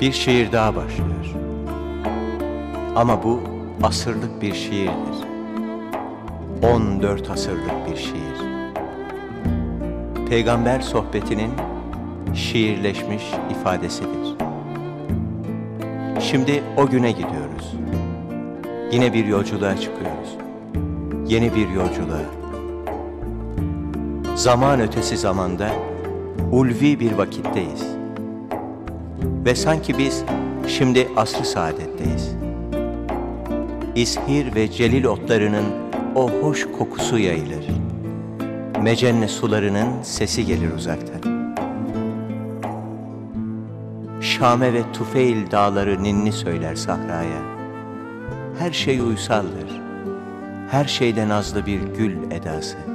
Bir şiir daha başlıyor. Ama bu asırlık bir şiirdir. 14 asırlık bir şiir. Peygamber sohbetinin şiirleşmiş ifadesidir. Şimdi o güne gidiyoruz. Yine bir yolculuğa çıkıyoruz. Yeni bir yolculuğa. Zaman ötesi zamanda ulvi bir vakitteyiz. Ve sanki biz şimdi asr-ı saadetteyiz. İshir ve celil otlarının o hoş kokusu yayılır. Mecenne sularının sesi gelir uzaktan. Şame ve Tufeil dağları ninni söyler sahraya. Her şey uysaldır. Her şeyde nazlı bir gül edası.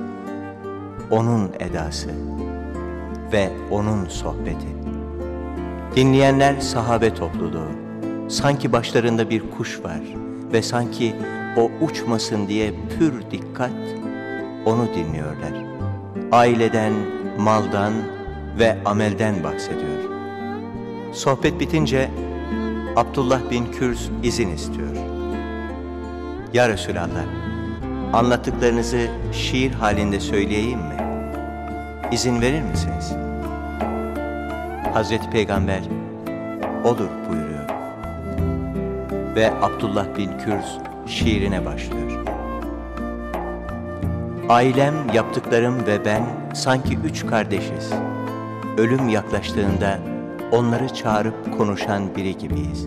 Onun edası ve onun sohbeti. Dinleyenler sahabe topluluğu. Sanki başlarında bir kuş var ve sanki o uçmasın diye pür dikkat onu dinliyorlar. Aileden, maldan ve amelden bahsediyor. Sohbet bitince Abdullah bin Kürs izin istiyor. Ya Resulallah, anlattıklarınızı şiir halinde söyleyeyim mi? İzin verir misiniz? Hazreti Peygamber, olur buyuruyor. Ve Abdullah bin Kürs şiirine başlıyor. Ailem, yaptıklarım ve ben sanki üç kardeşiz. Ölüm yaklaştığında onları çağırıp konuşan biri gibiyiz.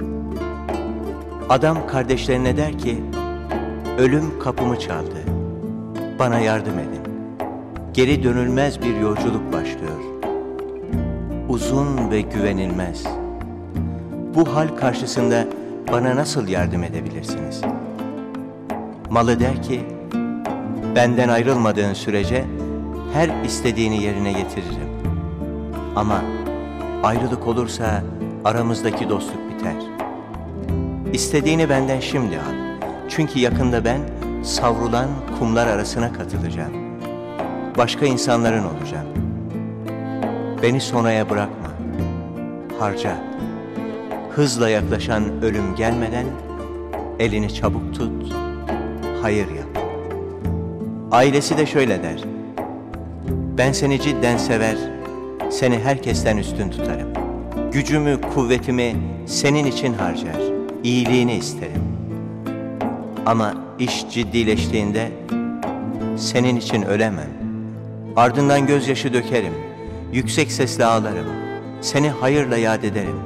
Adam kardeşlerine der ki, ölüm kapımı çaldı. Bana yardım edin. Geri dönülmez bir yolculuk başlıyor. Uzun ve güvenilmez. Bu hal karşısında bana nasıl yardım edebilirsiniz? Malı der ki, benden ayrılmadığın sürece her istediğini yerine getiririm. Ama ayrılık olursa aramızdaki dostluk biter. İstediğini benden şimdi al. Çünkü yakında ben savrulan kumlar arasına katılacağım. Başka insanların olacağım. Beni sonraya bırakma. Harca. Hızla yaklaşan ölüm gelmeden elini çabuk tut. Hayır yap. Ailesi de şöyle der. Ben seni cidden sever, seni herkesten üstün tutarım. Gücümü, kuvvetimi senin için harcar, iyiliğini isterim. Ama iş ciddileştiğinde senin için ölemem. Ardından gözyaşı dökerim, yüksek sesle ağlarım. Seni hayırla yad ederim.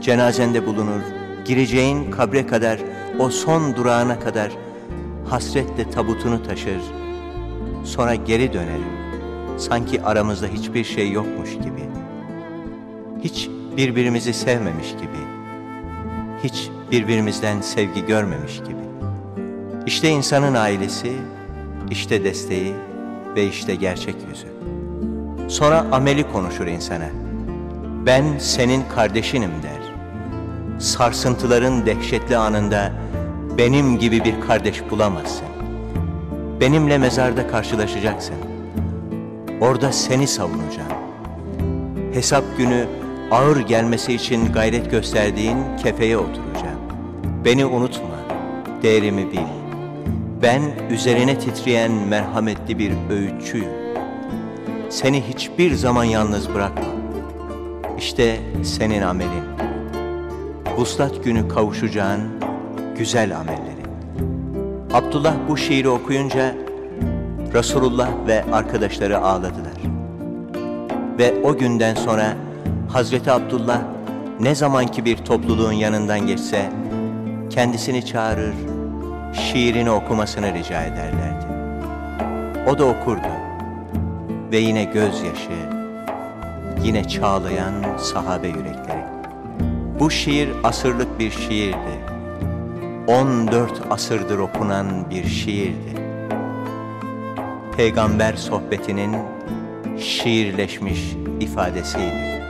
Cenazende bulunur, gireceğin kabre kadar, o son durağına kadar hasretle tabutunu taşır. Sonra geri dönerim sanki aramızda hiçbir şey yokmuş gibi. Hiç birbirimizi sevmemiş gibi. Hiç birbirimizden sevgi görmemiş gibi. İşte insanın ailesi, işte desteği ve işte gerçek yüzü. Sonra ameli konuşur insana. Ben senin kardeşinim der. Sarsıntıların dehşetli anında benim gibi bir kardeş bulamazsın. Benimle mezarda karşılaşacaksın. Orada seni savunacağım. Hesap günü ağır gelmesi için gayret gösterdiğin kefeye oturacağım. Beni unutma, değerimi bil. Ben üzerine titreyen merhametli bir öğütçüyüm. Seni hiçbir zaman yalnız bırakmam. İşte senin amelin. Vuslat günü kavuşacağın güzel amellerin. Abdullah bu şiiri okuyunca Resulullah ve arkadaşları ağladılar. Ve o günden sonra Hazreti Abdullah ne zamanki bir topluluğun yanından geçse kendisini çağırır, şiirini okumasını rica ederlerdi. O da okurdu ve yine gözyaşı, yine çağlayan sahabe yürekleri. Bu şiir asırlık bir şiirdi. 14 asırdır okunan bir şiirdi peygamber sohbetinin şiirleşmiş ifadesiydi.